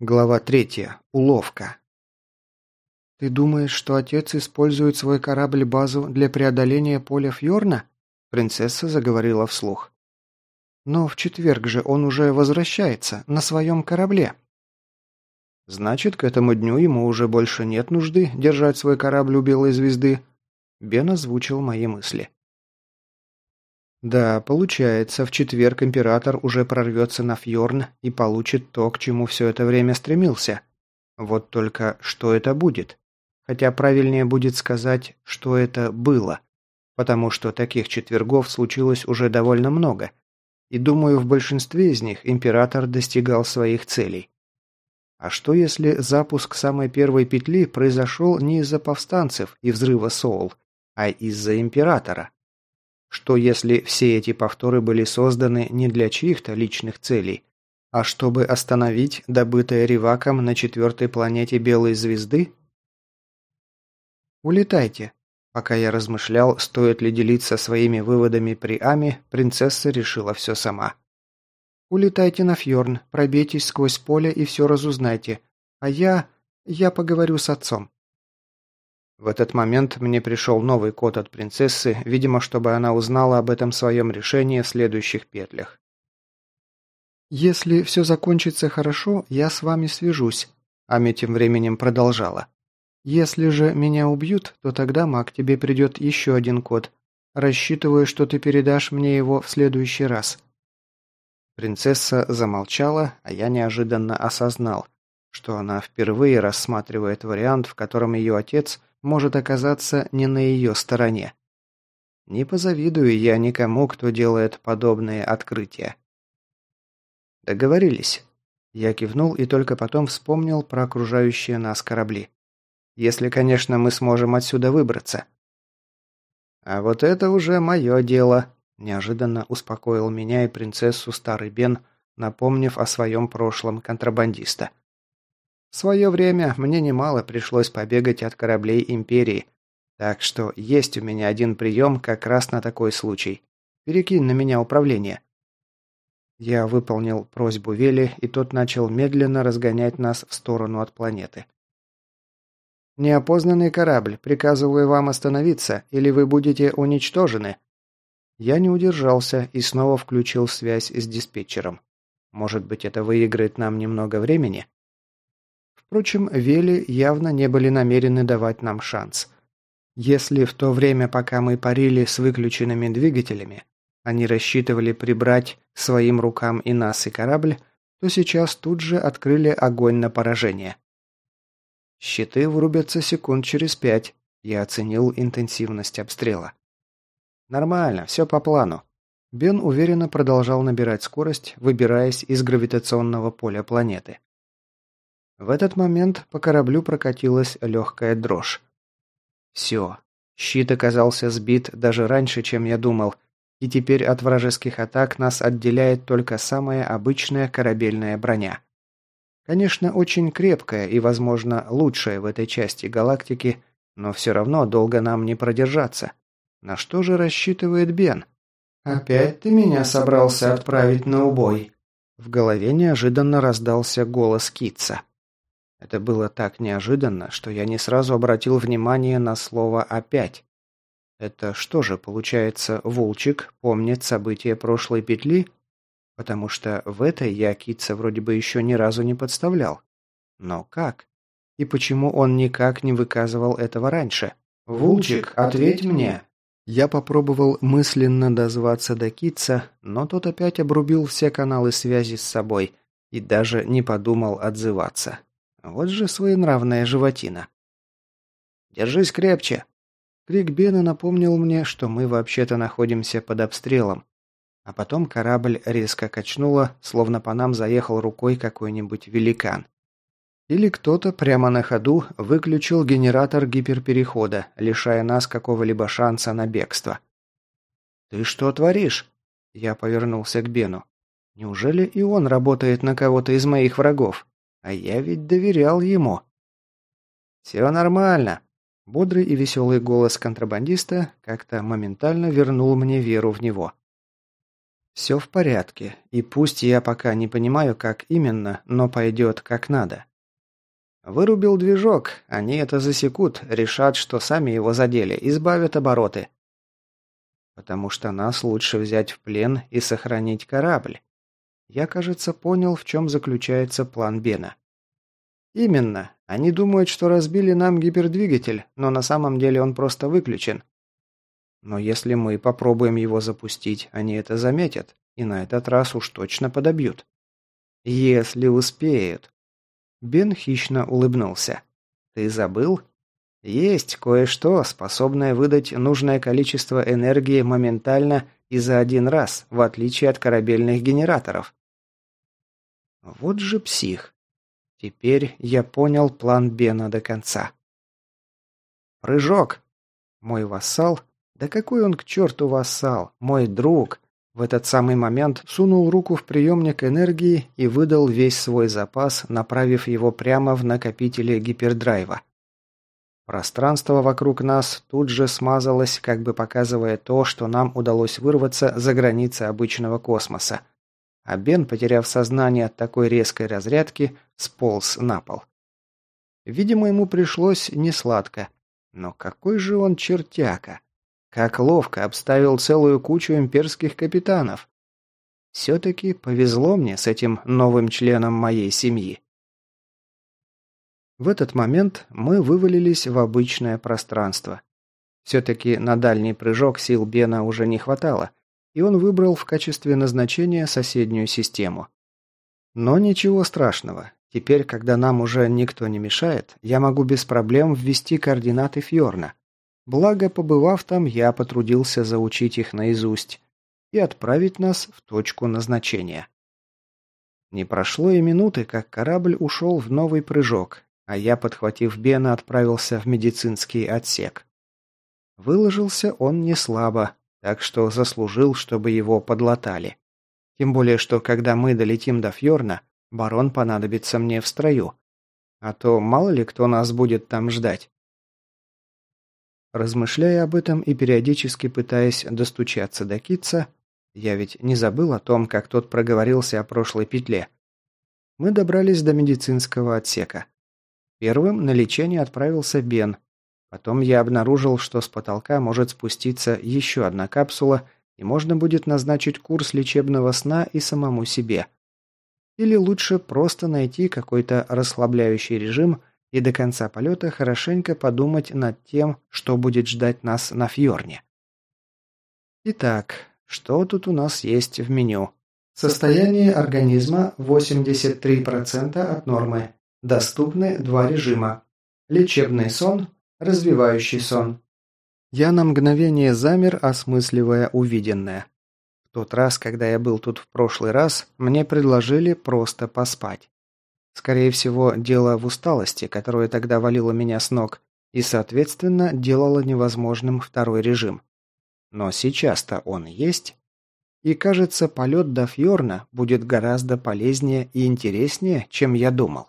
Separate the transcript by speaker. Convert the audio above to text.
Speaker 1: Глава третья. Уловка. «Ты думаешь, что отец использует свой корабль-базу для преодоления поля Фьорна?» Принцесса заговорила вслух. «Но в четверг же он уже возвращается на своем корабле». «Значит, к этому дню ему уже больше нет нужды держать свой корабль у Белой Звезды?» Бен озвучил мои мысли. Да, получается, в четверг император уже прорвется на Фьорн и получит то, к чему все это время стремился. Вот только что это будет? Хотя правильнее будет сказать, что это было. Потому что таких четвергов случилось уже довольно много. И думаю, в большинстве из них император достигал своих целей. А что если запуск самой первой петли произошел не из-за повстанцев и взрыва Соул, а из-за императора? Что если все эти повторы были созданы не для чьих-то личных целей, а чтобы остановить добытое Риваком на четвертой планете Белой Звезды? «Улетайте». Пока я размышлял, стоит ли делиться своими выводами при Аме, принцесса решила все сама. «Улетайте на Фьорн, пробейтесь сквозь поле и все разузнайте. А я... я поговорю с отцом». В этот момент мне пришел новый код от принцессы, видимо, чтобы она узнала об этом своем решении в следующих петлях. «Если все закончится хорошо, я с вами свяжусь», – Ами тем временем продолжала. «Если же меня убьют, то тогда, маг, тебе придет еще один код. Рассчитываю, что ты передашь мне его в следующий раз». Принцесса замолчала, а я неожиданно осознал, что она впервые рассматривает вариант, в котором ее отец – может оказаться не на ее стороне. Не позавидую я никому, кто делает подобные открытия. Договорились. Я кивнул и только потом вспомнил про окружающие нас корабли. Если, конечно, мы сможем отсюда выбраться. А вот это уже мое дело, неожиданно успокоил меня и принцессу старый Бен, напомнив о своем прошлом контрабандиста. В свое время мне немало пришлось побегать от кораблей Империи, так что есть у меня один прием как раз на такой случай. Перекинь на меня управление. Я выполнил просьбу Вели, и тот начал медленно разгонять нас в сторону от планеты. «Неопознанный корабль, приказываю вам остановиться, или вы будете уничтожены». Я не удержался и снова включил связь с диспетчером. Может быть, это выиграет нам немного времени? Впрочем, Вели явно не были намерены давать нам шанс. Если в то время, пока мы парили с выключенными двигателями, они рассчитывали прибрать своим рукам и нас, и корабль, то сейчас тут же открыли огонь на поражение. Щиты врубятся секунд через пять. Я оценил интенсивность обстрела. Нормально, все по плану. Бен уверенно продолжал набирать скорость, выбираясь из гравитационного поля планеты. В этот момент по кораблю прокатилась легкая дрожь. Все. Щит оказался сбит даже раньше, чем я думал, и теперь от вражеских атак нас отделяет только самая обычная корабельная броня. Конечно, очень крепкая и, возможно, лучшая в этой части галактики, но все равно долго нам не продержаться. На что же рассчитывает Бен? «Опять ты меня собрался отправить на убой?» В голове неожиданно раздался голос Китца. Это было так неожиданно, что я не сразу обратил внимание на слово «опять». Это что же, получается, Волчик помнит события прошлой петли? Потому что в этой я Китца вроде бы еще ни разу не подставлял. Но как? И почему он никак не выказывал этого раньше? «Вулчик, ответь мне!» Я попробовал мысленно дозваться до Китца, но тот опять обрубил все каналы связи с собой и даже не подумал отзываться. Вот же своенравная животина. «Держись крепче!» Крик Бена напомнил мне, что мы вообще-то находимся под обстрелом. А потом корабль резко качнуло, словно по нам заехал рукой какой-нибудь великан. Или кто-то прямо на ходу выключил генератор гиперперехода, лишая нас какого-либо шанса на бегство. «Ты что творишь?» Я повернулся к Бену. «Неужели и он работает на кого-то из моих врагов?» А я ведь доверял ему. «Все нормально». Бодрый и веселый голос контрабандиста как-то моментально вернул мне веру в него. Все в порядке, и пусть я пока не понимаю, как именно, но пойдет как надо. Вырубил движок, они это засекут, решат, что сами его задели, избавят обороты. Потому что нас лучше взять в плен и сохранить корабль. Я, кажется, понял, в чем заключается план Бена. Именно. Они думают, что разбили нам гипердвигатель, но на самом деле он просто выключен. Но если мы попробуем его запустить, они это заметят, и на этот раз уж точно подобьют. Если успеют. Бен хищно улыбнулся. Ты забыл? Есть кое-что, способное выдать нужное количество энергии моментально и за один раз, в отличие от корабельных генераторов. Вот же псих. Теперь я понял план Бена до конца. Прыжок. Мой вассал да какой он к черту вассал, мой друг! В этот самый момент сунул руку в приемник энергии и выдал весь свой запас, направив его прямо в накопители гипердрайва. Пространство вокруг нас тут же смазалось, как бы показывая то, что нам удалось вырваться за границы обычного космоса. А Бен, потеряв сознание от такой резкой разрядки, сполз на пол. Видимо, ему пришлось несладко. Но какой же он чертяка! Как ловко обставил целую кучу имперских капитанов. Все-таки повезло мне с этим новым членом моей семьи. В этот момент мы вывалились в обычное пространство. Все-таки на дальний прыжок сил Бена уже не хватало, и он выбрал в качестве назначения соседнюю систему. Но ничего страшного. Теперь, когда нам уже никто не мешает, я могу без проблем ввести координаты Фьорна. Благо, побывав там, я потрудился заучить их наизусть и отправить нас в точку назначения. Не прошло и минуты, как корабль ушел в новый прыжок, а я, подхватив Бена, отправился в медицинский отсек. Выложился он не слабо, так что заслужил, чтобы его подлатали. Тем более, что когда мы долетим до Фьорна, барон понадобится мне в строю. А то мало ли кто нас будет там ждать. Размышляя об этом и периодически пытаясь достучаться до Китца, я ведь не забыл о том, как тот проговорился о прошлой петле. Мы добрались до медицинского отсека. Первым на лечение отправился Бен. Потом я обнаружил, что с потолка может спуститься еще одна капсула, и можно будет назначить курс лечебного сна и самому себе. Или лучше просто найти какой-то расслабляющий режим и до конца полета хорошенько подумать над тем, что будет ждать нас на Фьорне. Итак, что тут у нас есть в меню? Состояние организма 83% от нормы. Доступны два режима. Лечебный сон, развивающий сон. Я на мгновение замер, осмысливая увиденное. В тот раз, когда я был тут в прошлый раз, мне предложили просто поспать. Скорее всего, дело в усталости, которая тогда валила меня с ног, и, соответственно, делала невозможным второй режим. Но сейчас-то он есть. И кажется, полет до Фьорна будет гораздо полезнее и интереснее, чем я думал.